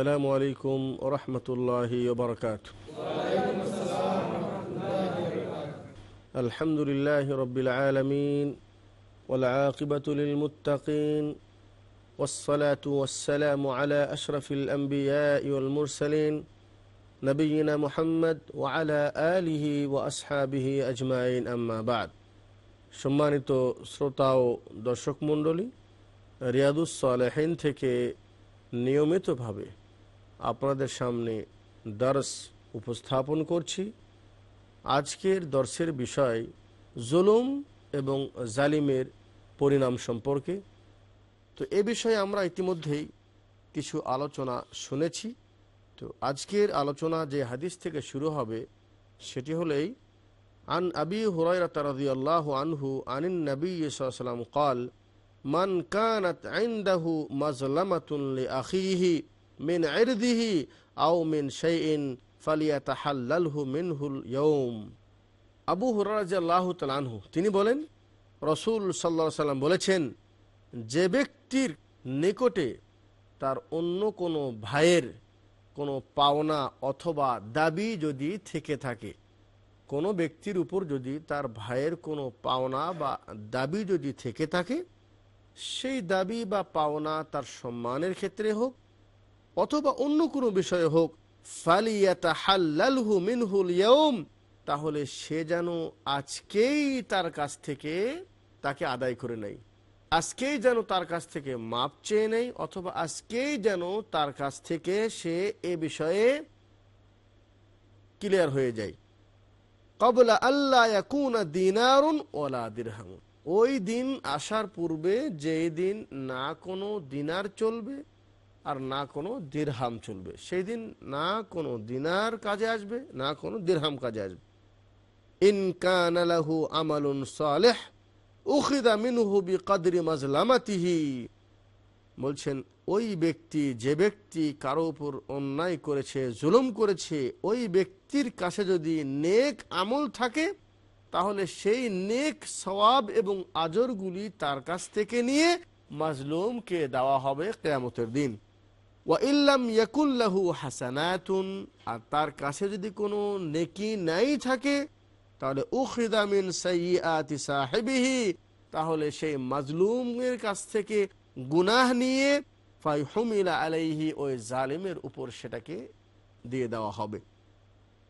السلام عليكم ورحمة الله وبركاته الحمد لله رب العالمين والعاقبة للمتقين والصلاة والسلام على أشرف الأنبياء والمرسلين نبينا محمد وعلى آله وأصحابه أجمعين أما بعد সম্মানিত শ্রোতা ও দর্শক মণ্ডলী রিয়াদুস সালেহিন থেকে নিয়মিতভাবে আপনাদের সামনে দর্শ উপস্থাপন করছি আজকের দর্শের বিষয় জুলুম এবং জালিমের পরিণাম সম্পর্কে তো এ বিষয়ে আমরা ইতিমধ্যেই কিছু আলোচনা শুনেছি তো আজকের আলোচনা যে হাদিস থেকে শুরু হবে সেটি হলেই আন আবি হুরাইরাত রাদিয়াল্লাহু আনহু আনিন নবী সাল্লাল্লাহু قال من كانت عنده مظلمة لأخيه মিন আইরদিহি আও মিন শাইন ফালিয়া তাহাল্লালহু মিনহুল ইয়ৌম আবু হরাজাল্লাহ তালানহু তিনি বলেন, রসুল সাল্লা সাল্লাম বলেছেন, যে ব্যক্তির নিকটে তার অন্য কোনো ভাইয়ের কোনো পাওনা অথবা দাবি যদি থেকে থাকে, কোনো ব্যক্তির উপর যদি তার ভাইয়ের কোনো পাওনা বা দাবি যদি থেকে থাকে, সেই দাবি বা পাওনা তার সম্মানের ক্ষেত্রে হোক অথবা অন্য কোনো বিষয়ে হোক ফালিয়াতা হাল্লালহু মিনহুল ইয়ম তাহলে সে যেন আজকেই তার কাছ থেকে তাকে আদায় করে নেয়। আজকেই যেন তার কাছ থেকে মাপ চেয়ে নেই অথবা আজকেই যেন তার কাছ থেকে সে এ বিষয়ে ক্লিয়ার হয়ে যায়। কবলা আল্লাহ দিনারুন ওলা দিরহামুন। ওই দিন আসার পূর্বে যেই দিন না কোনো দিনার চলবে আর না কোনো দিরহাম চলবে। সেই দিন না কোনো দিনার কাজে আসবে, না কোনো দিরহাম কাজে আসবে। ইনকানালাহু আমালুন সালেহ, উখিদা মিনহু বিকাদরি মাজলামাতিহি। বলছেন, ওই ব্যক্তি, যে ব্যক্তি কারও উপর অন্যায় করেছে, জুলুম করেছে, ওই ব্যক্তির কাছে যদি নেক আমল থাকে, তাহলে সেই নেক সওয়াব এবং আজরগুলি তার কাছ থেকে নিয়ে মাজলুমকে দেওয়া হবে কেয়ামতের দিন। ইয়াকুল্লাহু আর তার কাছে যদি কোনো নেকি নাই থাকে, তাহলে উখিদামিন তাহলে সেই মাজলুমের কাছ থেকে গুনাহ নিয়ে ফাইহুমিলা আলাইহি ওই জালিমের উপর সেটাকে দিয়ে দেওয়া হবে।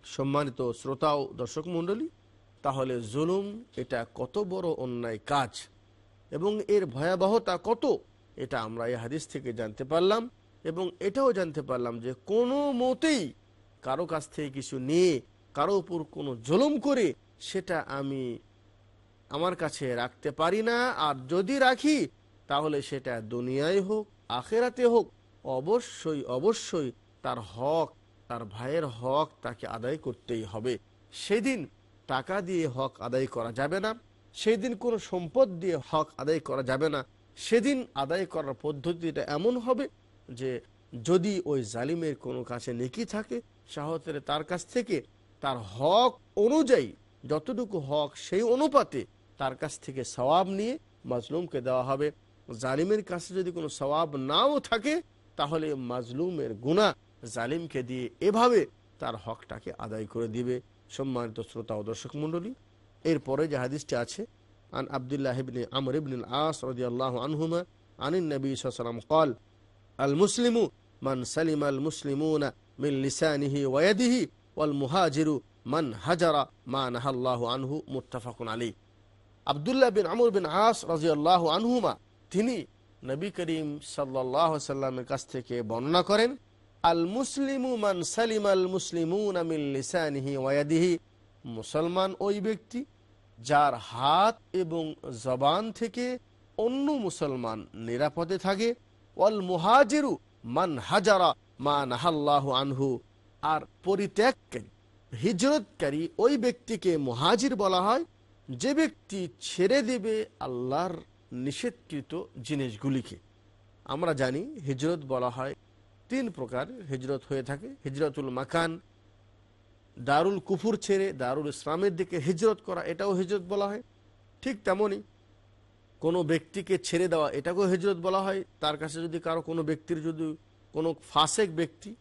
সম্মানিত শ্রোতা ও দর্শক মণ্ডলী, তাহলে জুলুম এটা কত বড় অন্যায় কাজ এবং এর ভয়াবহতা কত, এটা আমরা এই হাদিস থেকে জানতে পারলাম। এবং এটাও জানতে পারলাম যে কোনো মতেই কারও কাছ থেকে কিছু নিয়ে, কারও উপর কোনো জুলুম করে সেটা আমি আমার কাছে রাখতে পারি না। আর যদি রাখি, তাহলে সেটা দুনিয়ায় হোক, আখেরাতে হোক, অবশ্যই অবশ্যই তার হক, তার ভাইয়ের হক তাকে আদায় করতেই হবে। সেদিন টাকা দিয়ে হক আদায় করা যাবে না, সেদিন কোনো সম্পদ দিয়ে হক আদায় করা যাবে না, সেদিন আদায় করার পদ্ধতিটা এমন হবে যে যদি ওই জালিমের কোনো কাছে নেকি থাকে সাহতের তার কাছ থেকে তার হক অনুযায়ী যতটুকু হক সেই অনুপাতে তার কাছ থেকে সওয়াব নিয়ে মাজলুমকে দেওয়া হবে। জালিমের কাছে যদি কোনো সওয়াব নাও থাকে, তাহলে মাজলুমের গুণা জালিমকে দিয়ে এভাবে তার হকটাকে আদায় করে দিবে। সম্মানিত শ্রোতা ও দর্শক মণ্ডলী, এরপরে যে হাদিসটি আছে, আন আবদুল্লাহ আমর ইবনে আস রাদিয়াল্লাহু আনহুমা আনিন নবী আল মুসলিমু মান সালিম আল মুসলিমুনা মিন লিসানিহি ওয়াদিহি ওয়াল মুহাজিরু মান হাজারা মান নাহাল্লাহ আনহু, মুত্তাফাকুন আলী আবদুল্লাহ বিন আমর বিন আস রাজিউল্লাহ আনহুমা, তিনি নবী করিম সাল্লাহ সাল্লামের কাছ থেকে বর্ণনা করেন আল মুসলিমু মান সালিম আল মুসলিমুন আমিল লিসানিহি ওয়াদিহি মুসলমান ওই ব্যক্তি যার হাত এবং জবান থেকে অন্য মুসলমান নিরাপদে থাকে ওয়াল মুহাজিরু মান হাজারা মা নাহাল্লাহ আনহু। আর পরিত্যাগকারী, হিজরতকারী ওই ব্যক্তিকে মুহাজির বলা হয়, যে ব্যক্তি ছেড়ে দেবে আল্লাহর নিষেধকৃত জিনিসগুলিকে। আমরা জানি হিজরত বলা হয় তিন প্রকার হিজরত হয়ে থাকে। হিজরতুল মাকান, দারুল কুফুর ছেড়ে দারুল ইসলামের দিকে হিজরত করা, এটাও হিজরত বলা হয়। ঠিক তেমনই কোনো ব্যক্তিকে ছেড়ে দেওয়া, এটাকেও হিজরত বলা হয়। তার কাছে যদি কারও কোনো ব্যক্তির যদি কোনো ফাসেক ব্যক্তি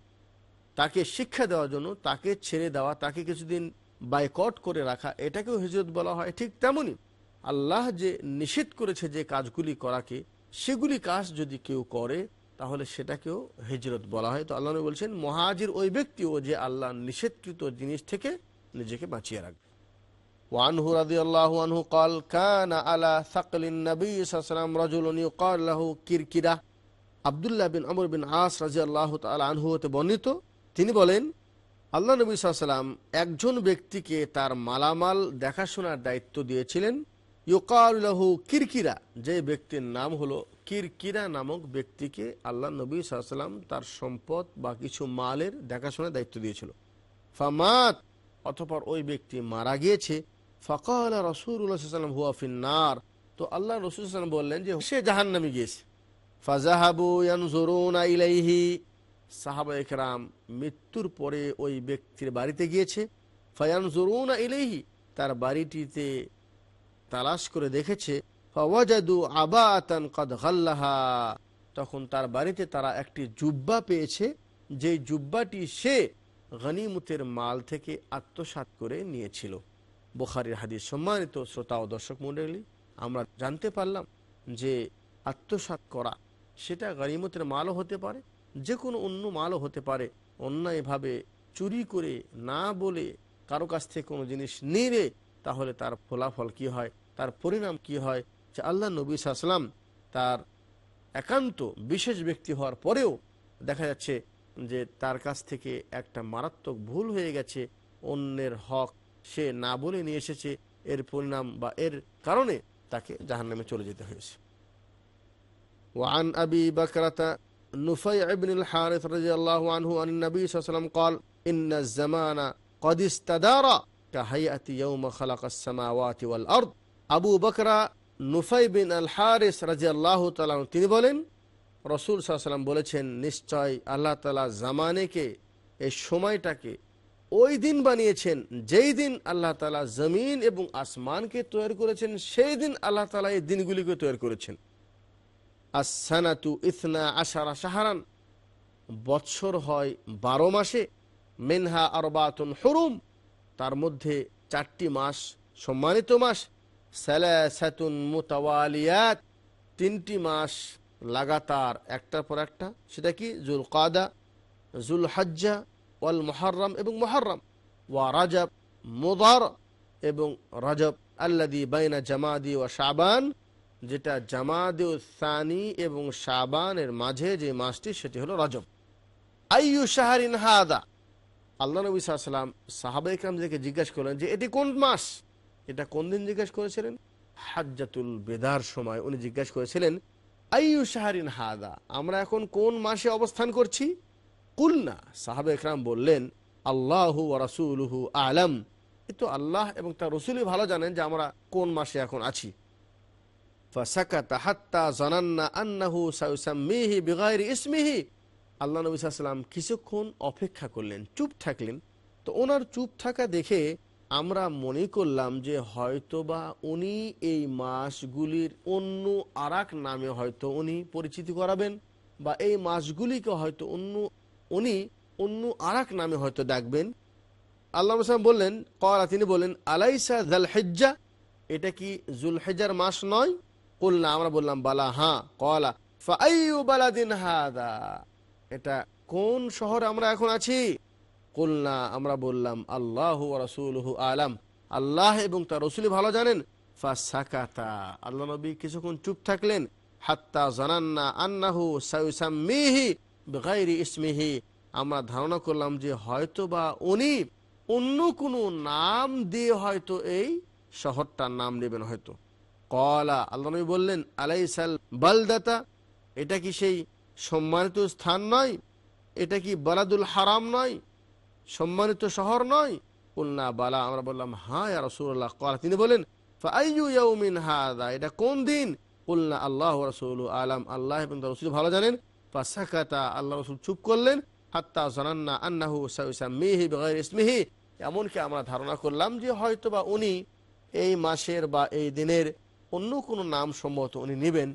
তাকে শিক্ষা দেওয়ার জন্য, তাকে ছেড়ে দেওয়া, তাকে কিছুদিন বাইকট করে রাখা, এটাকেও হিজরত বলা হয়। ঠিক তেমনই আল্লাহ যে নিষেধ করেছে যে কাজগুলি করাকে, সেগুলি কাজ যদি কেউ করে, তাহলে সেটাকেও হিজরত বলা হয়। তো আল্লাহ বলছেন, মহাজির ওই ব্যক্তিও যে আল্লাহ নিষেধকৃত জিনিস থেকে নিজেকে বাঁচিয়ে রাখবে। وعنه رضي الله عنه قال كان على ثقل النبي صلى الله عليه وسلم رجل يقال له كركرة আবদুল্লাহ বিন আমর বিন আস রাজি আল্লাহ আনহু হতে বর্ণিত তিনি বলেন আল্লাহ নবী সাল্লাম একজন ব্যক্তিকে তার মালামাল দেখাশোনার দায়িত্ব দিয়েছিলেন ইউকাউল্লাহু কিরকিরা যে ব্যক্তির নাম হলো কিরকিরা নামক ব্যক্তিকে আল্লাহ নবী সাল্লাম তার সম্পদ বা কিছু মালের দেখাশোনার দায়িত্ব দিয়েছিল ফামাত অতপর ওই ব্যক্তি মারা গিয়েছে ফকাল রসুল্লাহাম হুয়া ফিন্নার। তো আল্লাহ রসুল বললেন যে সে জাহান্নামে গিয়েছে। ফাজাহাবু ইয়ানজুরুনা ইলাইহি। সাহাবা একরাম মৃত্যুর পরে ওই ব্যক্তির বাড়িতে গিয়েছে। ফায়ানজুরুনা ইলাইহি, তার বাড়িটিতে তালাশ করে দেখেছে। ফাওয়াজাদু আবাতান কদ গাল্লাহা। তখন তার বাড়িতে তারা একটি জুব্বা পেয়েছে। যে জুব্বাটি সে গনিমতের মাল থেকে আত্মসাত করে নিয়েছিল। বুখারির হাদিস সম্মানিত শ্রোতা ও দর্শক মন্ডলী, আমরা জানতে পারলাম যে আত্মসাত করা সেটা গনিমতের মালও হতে পারে যে কোনো অন্য মালও হতে পারে। অন্যায়ভাবে চুরি করে না বলে কারও কাছ থেকে কোনো জিনিস নিয়ে তাহলে তার ফলাফল কি হয়, তার পরিণাম কি হয়? যে আল্লাহ নবী সাল্লাম তার একান্ত বিশেষ ব্যক্তি হওয়ার পরেও দেখা যাচ্ছে যে তার কাছ থেকে একটা মারাত্মক ভুল হয়ে গেছে, অন্যের হক সে না বলে নিয়ে এসেছে এর পরিণাম বা এর কারণে তাকে জাহান্নামে চলে যেতে হয়েছে وعن أبي بكرة نفيع بن الحارث رضي الله عنه عن النبي صلى الله عليه وسلم قال إن الزمان قد استدار كهيئة يوم خلق السماوات والأرض আবু বকরা নুফাই বিন আল হারিস রাজি আল্লাহ তালাম তিনি বলেন রসুল সাল্লাম বলেছেন নিশ্চয় আল্লাহ তালা জামানেকে এই সময়টাকে ওই দিন বানিয়েছেন, যেই দিন আল্লাহ তালা জমিন এবং আসমানকে তৈরি করেছেন, সেই দিন আল্লাহ তালা এই দিনগুলিকে তৈরি করেছেন। আসানাতু ইথনা আশারা সাহারান বৎসর হয় বারো মাসে, মেনহা আরবাতুন হরুম, তার মধ্যে চারটি মাস সম্মানিত মাস, সালাসাতুন মুতাওয়ালিয়াত, তিনটি মাস লাগাতার একটার পর একটা, সেটা কি? জুল কাদা জুল হজ্জা ওয়াল মহরম এবং মহরম ওয়া রাজব, মুদার এবং রজব। আল্লাদি বাইনা জামাদি ও শাবান, যেটা জামাদি সানি এবং শাবানের মাঝে যে মাসটি, সেটি হলো রজব। আইয়ু শাহরিন হাদা। আল্লাহ নবী সাল্লাম সাহাবা ইকরামদেরকে জিজ্ঞাসা করলেন যে, এটি কোন মাস? এটা কোন দিন জিজ্ঞাসা করেছিলেন? হাজ্জাতুল বেদার সময় উনি জিজ্ঞাসা করেছিলেন, আইয়ু শাহরিন হাদা, আমরা এখন কোন মাসে অবস্থান করছি? কুলনা, সাহাবা ইকরাম বললেন, আল্লাহু রাসুলহু আলম। এ তো আল্লাহ এবং তার রসুলই ভালো জানেন যে আমরা কোন মাসে এখন আছি। ফাসাকাতা হাত্তা জানান্না আন্নাহু সাউসাম্মিহি বিগাইরি ইসমিহি। আল্লাহ নবী কিছুক্ষণ অপেক্ষা করলেন, চুপ থাকলেন। তো ওনার চুপ থাকা দেখে আমরা মনে করলাম যে হয়তোবা উনি এই মাসগুলির অন্য আরাক নামে হয়তো উনি পরিচিতি করাবেন বা এই মাসগুলিকে হয়তো অন্য উনি অন্য আরাক নামে হয়তো ডাকবেন। আল্লাহ সাল্লাম বললেন, কলা, তিনি বললেন, আলাইসা জাল হেজ্জা এটা কি জুল হেজার মাস নয়? না, আমরা বললাম, বালা হ্যাঁ কলা। ফাইউ বালাদিন হাদা? এটা কোন শহরে আমরা এখন আছি? কুলনা আমরা বললাম, আল্লাহ রসুলহু আলাম। আল্লাহ এবং তার রসুল ভালো জানেন। ফাসাকাতা আল্লাহ নবী কিছুক্ষণ চুপ থাকলেন। হাত্তা জানান্না আন্নাহু সাইসাম্মিহি বেগাইরি ইসমিহি, আমরা ধারণা করলাম যে হয়তো বা উনি অন্য কোনো নাম দিয়ে হয়তো এই শহরটার নাম নেবেন হয়তো। কলা, আল্লাহ নবী বললেন, আলাইসাল বালদাতা, এটা কি সেই সম্মানিত স্থান নয়? এটা কি বালাদুল হারাম নয়? সম্মানিত শহর নয়? উল্না বালা, আমরা বললাম হ্যাঁ আর রাসূলুল্লাহ। কলা, তিনি বলেন হাদা এটা কোন দিন? উল্না আল্লাহ রাসূলু আলাম, আল্লাহ রাসূল ভালো জানেন ফাসাকাতা আল্লাহ রাসূল চুপ করলেন, হাত্তা জানান্না আন্নাহু সাইসাম্মিহি বিগাইর ইসমিহি। এমনকি আমরা ধারণা করলাম যে হয়তোবা উনি এই মাসের বা এই দিনের অন্য কোনো নাম সম্ভবত উনি নেবেন।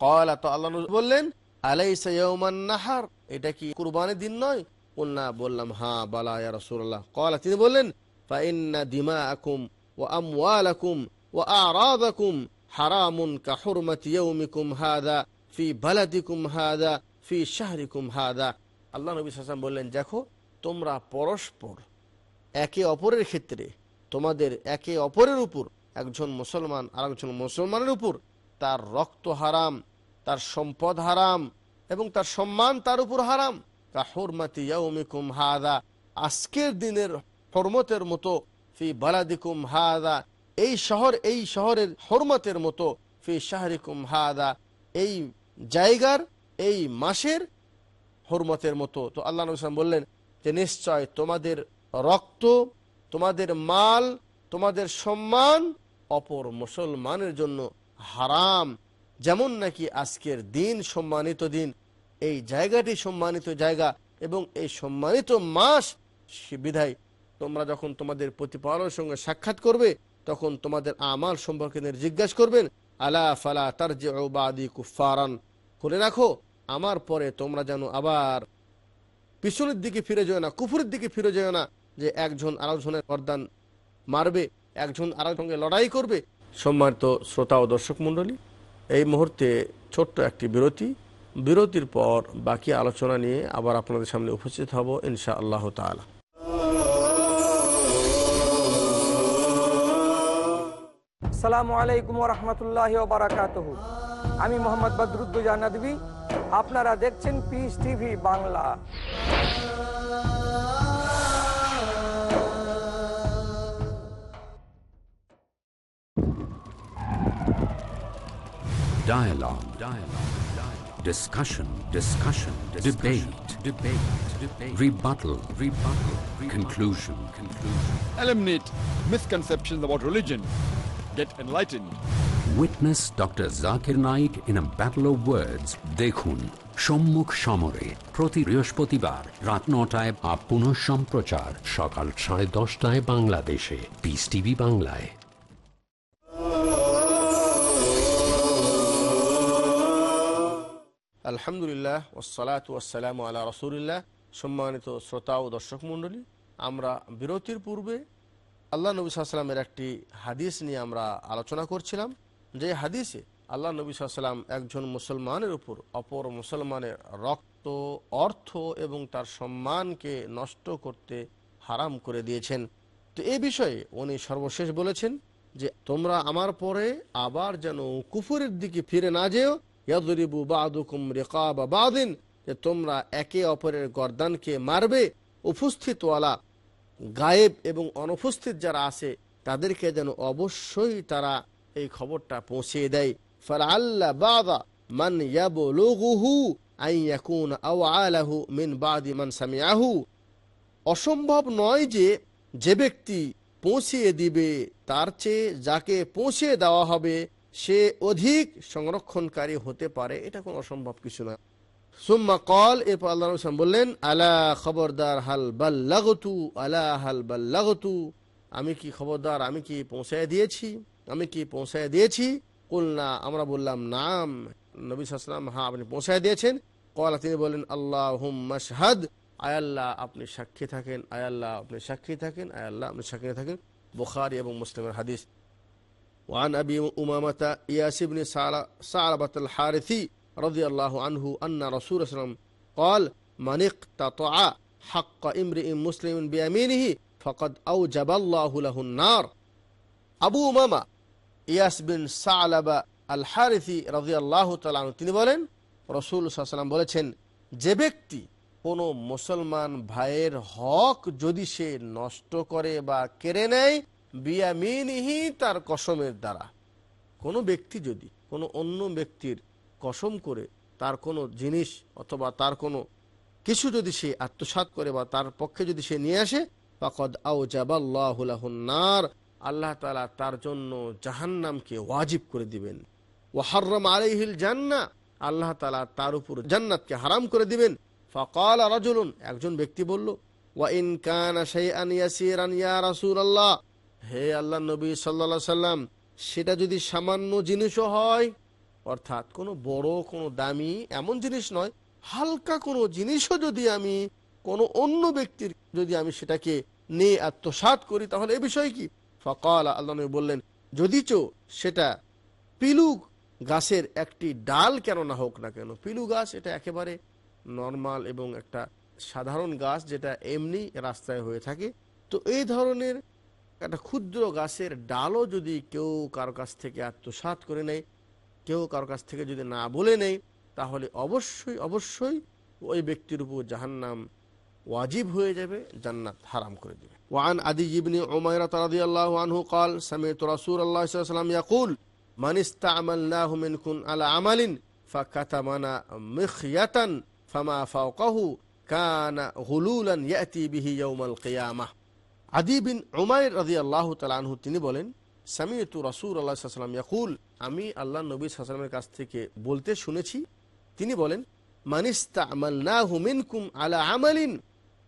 কলা তো আল্লাহ বললেন, আলাইসা ইয়াউমান নাহার, এটা কি কুরবানির দিন নয়? বলনা বললাম হ্যাঁ বালা, ইয়া রাসূলুল্লাহ। কলা তিনি বললেন ফাইন্না দিমাআকুম ওয়া আমওয়ালাকুম ওয়া আরাদাকুম হারামুন কা হুরমাতি ইয়াউমিকুম হাদা। ফি বালাদিকুম হাদা, ফি শাহরিকুম হাদা। আল্লাহ নবী ওয়াসাল্লাম বললেন, দেখো, তোমরা পরস্পর একে অপরের ক্ষেত্রে, তোমাদের একে অপরের উপর, একজন মুসলমান আর একজন মুসলমানের উপর, তার রক্ত হারাম, তার সম্পদ হারাম এবং তার সম্মান তার উপর হারাম। কাহরমাতি ইয়াউমিকুম হাদা, আজকের দিনের হরমতের মতো, ফি বালাদিকুম হাদা, এই শহর, এই শহরের হরমতের মতো, ফি শাহরিকুম হাদা, এই জায়গার এই মাসের হরমতের মতো। তো আল্লাহ নবী সাল্লাম বললেন যে, নিশ্চয় তোমাদের রক্ত, তোমাদের মাল, তোমাদের সম্মান অপর মুসলমানের জন্য হারাম। যেমন নাকি আজকের দিন সম্মানিত দিন, এই জায়গাটি সম্মানিত জায়গা এবং এই সম্মানিত মাস বিধায় তোমরা যখন তোমাদের প্রতিপালনের সঙ্গে সাক্ষাৎ করবে, তখন তোমাদের আমাল সম্পর্কে জিজ্ঞাসা করবেন, আলা ফালা তার যে কুফারান খুলে রাখো, আমার পরে তোমরা যেন আবার পিছনের দিকে ফিরে যেও না, কুফুরের দিকে ফিরে যেও না, যে একজন আরেকজনের গরদান মারবে, একজন আরেক সঙ্গে লড়াই করবে। সম্মানিত শ্রোতা ও দর্শক মণ্ডলী, এই মুহূর্তে ছোট্ট একটি বিরতি। বিরতির পর বাকি আলোচনা নিয়ে আবার আপনাদের সামনে উপস্থিত হব ইনশা আল্লাহ তালা সালামু আলাইকুম রহমতুল্লাহ বারাকাত আমি মোহাম্মদ বদরুদ্দুজা নদী আপনারা দেখছেন Peace TV Bangla Dialogue. Dialogue. Dialogue. Discussion. Discussion. Debate. Debate. Debate. Rebuttal. Rebuttal. Conclusion. Conclusion. eliminate misconceptions about religion, get enlightened. Witness doctor Zakir Naik in a battle of words. দেখুন সম্মুখ সমরে প্রতি বৃহস্পতিবার রাত নটায় আপ পুনঃ সম্প্রচার সকাল সাড়ে দশটায় বাংলাদেশে পিস টিভি বাংলায় আলহামদুলিল্লাহ ওসালাত ওয়াসালাম আল্লাহ রসুলিল্লাহ সম্মানিত শ্রোতা ও দর্শক মণ্ডলী আমরা বিরতির পূর্বে আল্লাহ নবী সাল্লামের একটি হাদিস নিয়ে আমরা আলোচনা করছিলাম যে হাদিসে আল্লাহ নবী সাল্লাম একজন মুসলমানের উপর অপর মুসলমানের রক্ত, অর্থ এবং তার সম্মানকে নষ্ট করতে হারাম করে দিয়েছেন। তো এই বিষয়ে উনি সর্বশেষ বলেছেন যে, তোমরা আমার পরে আবার যেন কুফুরের দিকে ফিরে না যেও। ইয়াদরিবু বাদুকুম রেকাবা বাদিন। যে তোমরা একে অপরের গর্দানকে মারবে। উপস্থিতওয়ালা, গায়েব এবং অনুপস্থিত যারা আছে, তাদেরকে যেন অবশ্যই তারা এই খবরটা পৌঁছে দেয়। ফর আল্লাহ বাদা মান ইয়াবলুগুহু আই ইয়াকুন আও আলাহু মিন বাদি মান সামিয়াহু অসম্ভব নয় যে যে ব্যক্তি পৌঁছিয়ে দিবে, তার চেয়ে যাকে পৌঁছে দেওয়া হবে, সে অধিক সংরক্ষণকারী হতে পারে। এটা কোনো অসম্ভব কিছু নয়। সুম্মা কল এরপর আল্লাহ রসুল বললেন, আলা খবরদার হাল বাল্লাগতু, আলা হাল বাল্লাগতু। আমি কি খবরদার, আমি কি পৌঁছায় দিয়েছি? আমি কি পৌঁছায় দিয়েছি কুলনা আমরা বললাম নাম নবী সাল্লাম হ্যাঁ আপনি পৌঁছায় দিয়েছেন কলা তিনি বললেন আল্লাহ হুম মাসহাদ আয়াল্লাহ আপনি সাক্ষী থাকেন আয়াল্লাহ আপনি সাক্ষী থাকেন আয়াল্লাহ আপনি সাক্ষী থাকেন বুখারি এবং মুসলিমের হাদিস وعن أبي أمامة إياس بن ثعلبة الحارثي رضي الله عنه أن رسول الله صلى الله عليه وسلم قال من اقتطع حق امرئ مسلم بيمينه فقد أوجب الله له النار আবু উমামা ইয়াস বিন সালাবা আল হারিথি রাজিয়াল্লাহ তালন তিনি বলেন, রসুল সাল্লাম বলেছেন, যে ব্যক্তি কোনো মুসলমান ভাইয়ের হক যদি সে নষ্ট করে বা কেড়ে নেয়, বিয়ামিনহি তার কসমের দ্বারা। কোনো ব্যক্তি যদি কোনো অন্য ব্যক্তির কসম করে তার কোনো জিনিস অথবা তার কোনো কিছু যদি সে আত্মসাৎ করে বা তার পক্ষে যদি সে নিয়ে আসে, ফকদ আউ জাবাল্লাহুল্লাহনার আল্লাহ তালা তার জন্য জাহান্নামকে ওয়াজিব করে দিবেন। ওয়াহার্রম আলাইহিল জান্না আল্লাহ তালা তার উপর জান্নাতকে হারাম করে দিবেন। ফকাল রাজুলুন, একজন ব্যক্তি বলল, ওয়া ইন কানা রাসূলুল্লাহ। হে আল্লাহ নবী সাল্লাল্লাহু সাল্লাম, সেটা যদি সামান্য জিনিসও হয়, অর্থাৎ কোনো বড়, কোনো দামি এমন জিনিস নয়, হালকা কোনো জিনিসও যদি আমি কোনো অন্য ব্যক্তির, যদি আমি সেটাকে নিয়ে আত্মসাত করি, তাহলে এ বিষয় কি? ফকাল, আল্লাহ নবী বললেন, যদিচ সেটা পিলু গাছের একটি ডাল কেন না হোক না কেন, পিলু গাছ এটা একেবারে নর্মাল এবং একটা সাধারণ গাছ যেটা এমনি রাস্তায় হয়ে থাকে। তো এই ধরনের একটা ক্ষুদ্র গাছের ডালও যদি কেউ কারও কাছ থেকে আত্মসাত করে নেয়, কেউ কারও কাছ থেকে যদি না বলে নেয়, তাহলে অবশ্যই অবশ্যই ওই ব্যক্তির উপর জাহান্নাম ওয়াজিব হয়ে যাবে, জান্নাত হারাম করে দেবে। ওয়ান আদি ইবনি ওমায়রা তারাদি আল্লাহ আনহু কাল, সামিত রাসুল আল্লাহ সাল্লাম ইয়াকুল মানিস্তা হুমিন মিনকুন আলা আমালিন, ফাকাতামানা মিখিয়াতান ফামা ফাওকাহু কানা হুলুলান ইয়াতি বিহি ইয়াউমাল কিয়ামাহ। আদি বিন উমাইর রাজি আল্লাহ তালাহু তিনি বলেন সামিয়তু রাসুল আল্লাহ সাল্লাম ইয়াকুল, আমি আল্লাহ নবী সাল্লামের কাছ থেকে বলতে শুনেছি। তিনি বলেন মানিস্তা আমাল্লাহ কুম আলা আমালিন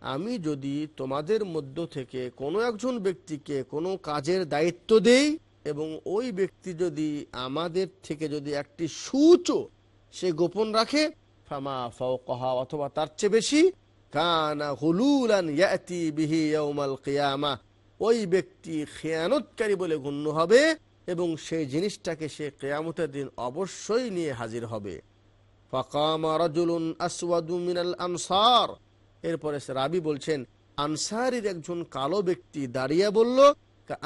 আমি যদি তোমাদের মধ্য থেকে কোনো একজন ব্যক্তিকে কোনো কাজের দায়িত্ব দেই এবং ওই ব্যক্তি যদি আমাদের থেকে যদি একটি সূচও সে গোপন রাখে, ফামা ফাওকাহা অথবা তার চেয়ে বেশি, কানা হুলুলান ইয়াতি বিহি ইয়াউমাল কিয়ামা, ওই ব্যক্তি খেয়ানতকারী বলে গণ্য হবে এবং সেই জিনিসটাকে সে কেয়ামতের দিন অবশ্যই নিয়ে হাজির হবে। ফাকামা রাজুলুন আসওয়াদু মিনাল আনসার এরপরে রাবি বলছেন, আনসারির একজন কালো ব্যক্তি দাঁড়িয়ে বলল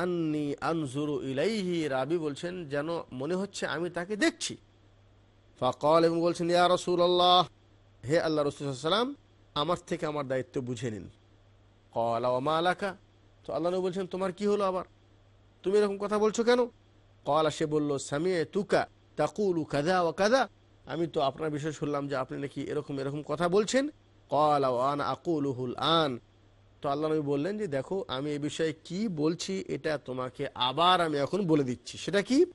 আন্নি আনজুরু ইলাইহি রাবি বলছেন, যেন মনে হচ্ছে আমি তাকে দেখছি। ফাকাল এবং বলছেন, ইয়া রাসূলুল্লাহ, হে আল্লাহ রাসূল সাল্লাম আমার থেকে আমার দায়িত্ব বুঝে নিন। কলা ওমা আলাকা তো আল্লাহ বলছেন, তোমার কি হলো আবার? তুমি এরকম কথা বলছো কেন? কলা, সে বলল সামিয়ে তুকা তাকুলু কাদা ও কাদা আমি তো আপনার বিষয় শুনলাম যে আপনি নাকি এরকম এরকম কথা বলছেন। কলা আন আকুলুহুল আন। তো আল্লাহ নবী বললেন যে, দেখো, আমি এ বিষয়ে কি বলছি, এটা তোমাকে আবার আমি এখন বলে দিচ্ছি। সেটা কি?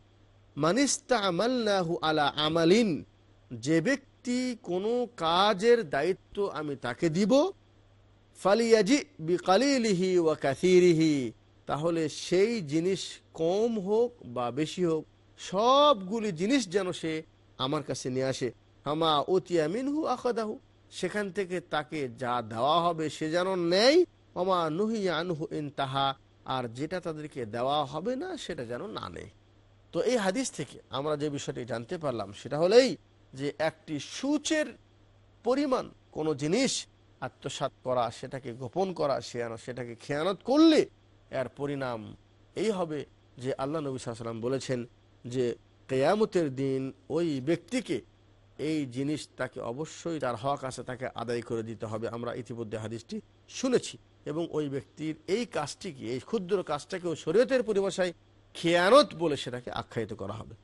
মানিস্তা আমাল্লাহু আলা আমালিন। যে ব্যক্তি কোনো কাজের দায়িত্ব আমি তাকে দিব, ফালিয়াজি বিকালিলিহি ওয়া কাসিরিহি। তাহলে সেই জিনিস কম হোক বা বেশি হোক, সবগুলি জিনিস যেন সে আমার কাছে নিয়ে আসে। হামা অতিয়া মিনহু আকাদাহু সেখান থেকে তাকে যা দেওয়া হবে সে যেন নেয় অমা নুহি আনহু তাহা আর যেটা তাদেরকে দেওয়া হবে না, সেটা যেন না নেয় তো এই হাদিস থেকে আমরা যে বিষয়টি জানতে পারলাম, সেটা হলেই যে একটি সূচের পরিমাণ কোনো জিনিস আত্মসাত করা, সেটাকে গোপন করা সেটাকে খেয়ানত করলে এর পরিণাম এই হবে যে আল্লাহ নবী সাল্লাম বলেছেন যে কেয়ামতের দিন ওই ব্যক্তিকে এই জিনিস তাকে অবশ্যই তার হক আছে তাকে আদায় করে দিতে হবে আমরা ইতিমধ্যে হাদিসটি শুনেছি এবং ওই ব্যক্তির এই কাজটিকে এই ক্ষুদ্র কাজটাকেও শরীয়তের পরিভাষায় খেয়ানত বলে সেটাকে আখ্যায়িত করা হবে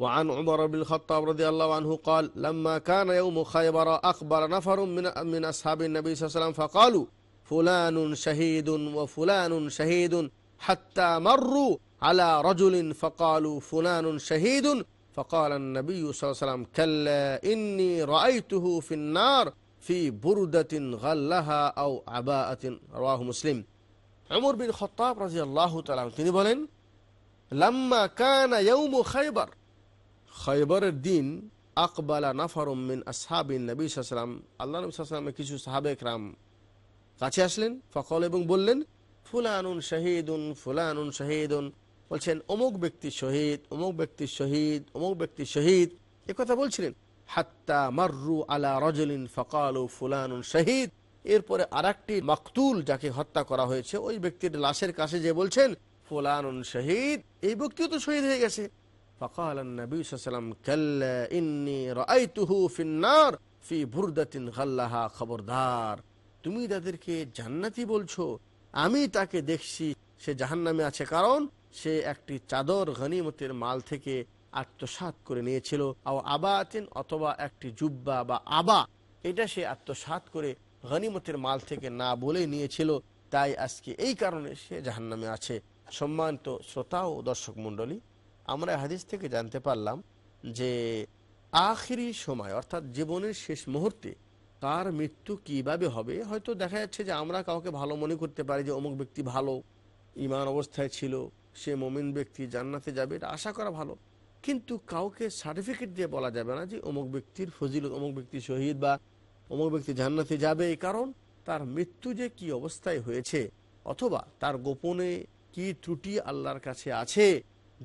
وعن عمر بن الخطاب رضي الله عنه قال لما كان يوم خيبر أخبر نفر من, من أصحاب النبي صلى الله عليه وسلم فقالوا فلان شهيد وفلان شهيد حتى مروا على رجل فقالوا فلان شهيد فقال النبي صلى الله عليه وسلم كلا إني رأيته في النار في بردة غلها أو عباءة رواه مسلم عمر بن الخطاب رضي الله تعالى عنه তিনি বলেন لما كان يوم خيبر খয়বরের দিন আকবালা নাফারুম মিন আসহাবিন নবী সাল্লাম আল্লাহ নবী সাল্লামের কিছু সাহাবেক রাম কাছে আসলেন ফকল এবং বললেন ফুলানুন শহীদুন ফুলানুন শহীদুন বলছেন অমুক ব্যক্তি শহীদ অমুক ব্যক্তি শহীদ অমুক ব্যক্তি শহীদ এ কথা বলছিলেন হাত্তা মার্রু আলা রজলিন ফকালু ফুলানুন শহীদ এরপরে আর একটি মকতুল যাকে হত্যা করা হয়েছে ওই ব্যক্তির লাশের কাছে যে বলছেন ফুলানুন শহীদ এই ব্যক্তিও তো শহীদ হয়ে গেছে فقال النبي صلى الله عليه وسلم كلا إني رأيته في النار في بردة غلها খবরদার তুমি তাদেরকে জান্নাতি বলছো আমি তাকে দেখছি সে জাহান্নামে আছে কারণ সে একটি চাদর গনিমতের মাল থেকে আত্মসাত করে নিয়েছিল। আও আবাতিন অথবা একটি জুব্বা বা আবা, এটা সে আত্মসাত করে গনিমতের মাল থেকে না বলে নিয়েছিল। তাই আজকে এই কারণে সে জাহান্নামে আছে। সম্মানিত শ্রোতা ও দর্শক মণ্ডলী, আমরা হাদিস থেকে জানতে পারলাম যে আখিরি সময়, অর্থাৎ জীবনের শেষ মুহূর্তে তার মৃত্যু কীভাবে হবে? হয়তো দেখা যাচ্ছে যে আমরা কাউকে ভালো মনে করতে পারি যে অমুক ব্যক্তি ভালো ইমান অবস্থায় ছিল সে মমিন ব্যক্তি জান্নাতে যাবে, এটা আশা করা ভালো। কিন্তু কাউকে সার্টিফিকেট দিয়ে বলা যাবে না যে অমুক ব্যক্তির ফজিলত, অমুক ব্যক্তি শহীদ বা অমুক ব্যক্তি জান্নাতে যাবে এই কারণ তার মৃত্যু যে কি অবস্থায় হয়েছে অথবা তার গোপনে কি ত্রুটি আল্লাহর কাছে আছে,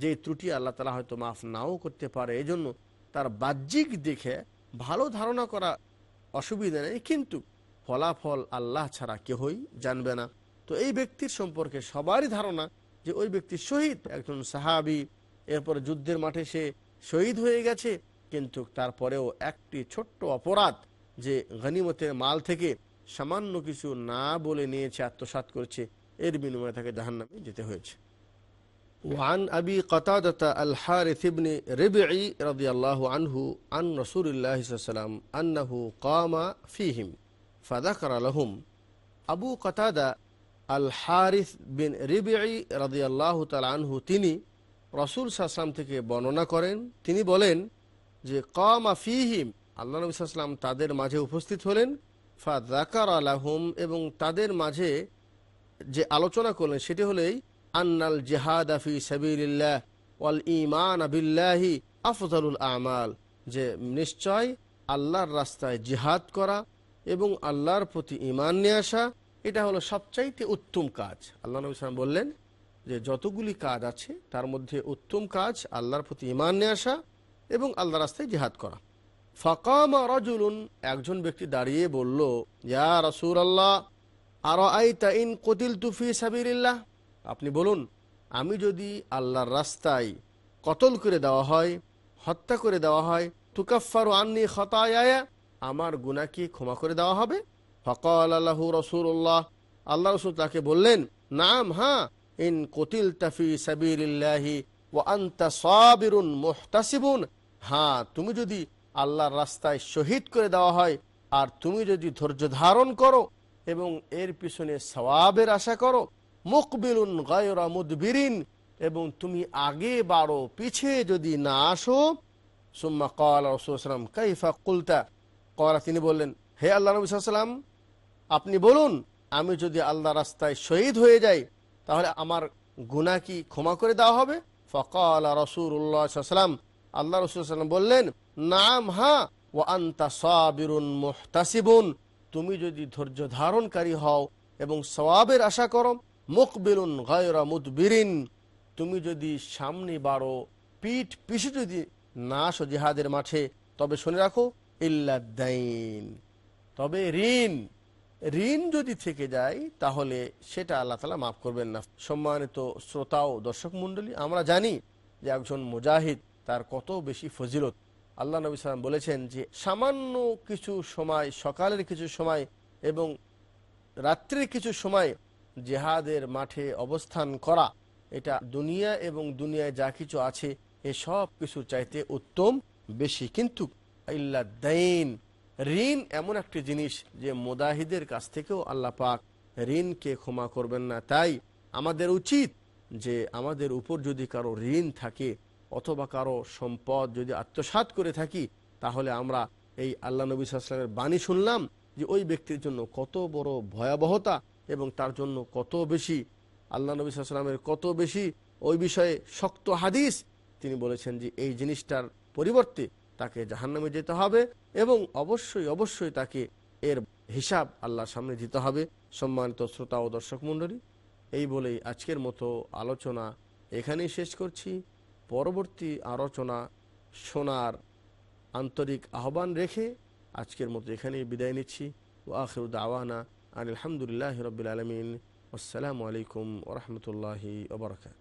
যে ত্রুটি আল্লাহ তালা হয়তো মাফ নাও করতে পারে, এজন্য তার বাহ্যিক দেখে ভালো ধারণা করা অসুবিধা নেই, কিন্তু ফলাফল আল্লাহ ছাড়া কেহই জানবে না। তো এই ব্যক্তির সম্পর্কে সবারই ধারণা যে ওই ব্যক্তি শহীদ একজন সাহাবি এরপরে যুদ্ধের মাঠে সে শহীদ হয়ে গেছে কিন্তু তারপরেও একটি ছোট্ট অপরাধ যে গনিমতের মাল থেকে সামান্য কিছু না বলে নিয়েছে আত্মসাত করেছে এর বিনিময়ে তাকে জাহান্নামে যেতে হয়েছে وعن أبي قتادة الحارث بن ربعي رضي الله عنه عن رسول الله صلى الله عليه وسلم أنه قام فيهم فذكر لهم أبو قتادة আল হারিস বিন রিবিআ রাজি আল্লাহ তালানহু তিনি রসুল সাসলাম থেকে বর্ণনা করেন। তিনি বলেন যে, কমা ফিহিম আল্লাহ নবী সাল্লাম তাদের মাঝে উপস্থিত হলেন। ফা জাকার আলাহম এবং তাদের মাঝে যে আলোচনা করলেন সেটি হলেই আন্নাল জেহাদ আফি সাবিল্লাহ ওয়াল ইমান আবিল্লাহি আফজালুল আমাল যে নিশ্চয় আল্লাহর রাস্তায় জিহাদ করা এবং আল্লাহর প্রতি ইমান নিয়ে আসা। এটা হলো সবচাইতে উত্তম কাজ। আল্লাহ নবী সালাম বললেন যে যতগুলি কাজ আছে, তার মধ্যে উত্তম কাজ আল্লাহর প্রতি ইমান নিয়ে আসা এবং আল্লাহ রাস্তায় জিহাদ করা। ফকামা রাজুলুন, একজন ব্যক্তি দাঁড়িয়ে বলল, ইয়া রসুল আল্লাহ আর আই তাইন কতিল তুফি সাবিরিল্লাহ আপনি বলুন, আমি যদি আল্লাহর রাস্তায় কতল করে দেওয়া হয়, হত্যা করে দেওয়া হয় তুকাফারু আন্নি খতায়া আমার গুণা কি ক্ষমা করে দেওয়া হবে? ফকল আল্লাহ রসুল্লাহ আল্লাহ রসুল তাকে বললেন, নাম হ্যাঁ ইন কতিল তাফি সাবিরিল্লাহি ও আন্তা সাবিরুন মোহতাসিবুন। হ্যাঁ তুমি যদি আল্লাহর রাস্তায় শহীদ করে দেওয়া হয়, আর তুমি যদি ধৈর্য ধারণ করো এবং এর পিছনে সওয়াবের আশা করো, মুকবিলুন গায়রা মুদবিরিন, এবং তুমি আগে বাড়ো, পিছে যদি না আসো, সুম্মা কল রসুলাম কাইফা কুলতা। করা তিনি বললেন, হে আল্লাহ নবী সাল্লাম আপনি বলুন, আমি যদি আল্লাহ রাস্তায় শহীদ হয়ে যাই, তাহলে আমার গুণা কি ক্ষমা করে দেওয়া হবে? ফকাল রসুল্লাহাম আল্লাহ রসুলাম বললেন, নাম, হা ও আন্তা সাবিরুন মোহতাসিবুন। তুমি যদি ধৈর্য ধারণকারী হও এবং সওয়াবের আশা করো মুকবিরুন গায়রা মুদবিরিন। তুমি যদি সামনে বাড়ো, পিঠ পিছু যদি না আসো জেহাদের মাঠে, তবে শুনে রাখো ইল্লাদ্দাইন তবে ঋণ। ঋণ যদি থেকে যায়, তাহলে সেটা আল্লাহ তালা মাফ করবেন না। সম্মানিত শ্রোতা ও দর্শক মণ্ডলী, আমরা জানি যে একজন মুজাহিদ, তার কত বেশি ফজিলত। আল্লাহ নবী সালাম বলেছেন যে, সামান্য কিছু সময়, সকালের কিছু সময় এবং রাত্রির কিছু সময় জেহাদের মাঠে অবস্থান করা, এটা দুনিয়া এবং দুনিয়ায় যা কিছু আছে, এ সব কিছুর চাইতে উত্তম বেশি। কিন্তু ইল্লাদ্দাইন ঋণ এমন একটি জিনিস যে মোদাহিদের কাছ থেকেও আল্লাহ পাক ঋণকে ক্ষমা করবেন না। তাই আমাদের উচিত যে আমাদের উপর যদি কারও ঋণ থাকে অথবা কারও সম্পদ যদি আত্মসাত করে থাকি, তাহলে আমরা এই আল্লাহ নবী সাল্লামের বাণী শুনলাম যে ওই ব্যক্তির জন্য কত বড় ভয়াবহতা এবং তার জন্য কত বেশি, আল্লাহ নবী সাল্লামের কত বেশি। ওই বিষয়ে শক্ত হাদিস তিনি বলেছেন যে এই জিনিসটার পরিবর্তে তাকে জাহান্নামে যেতে হবে। এবং অবশ্যই অবশ্যই তাকে এর হিসাব আল্লাহর সামনে দিতে হবে। সম্মানিত শ্রোতা ও দর্শক মণ্ডলী, এই বলেই আজকের মতো আলোচনা এখানেই শেষ করছি। পরবর্তী আলোচনা শোনার আন্তরিক আহ্বান রেখে আজকের মতো এখানেই বিদায় নিচ্ছি। ও আখির দাওয়ানা আন আলহামদুলিল্লাহ রবিল আলমিন। আসসালামু আলাইকুম ওরহমতুল্লাহি ওবরাকাত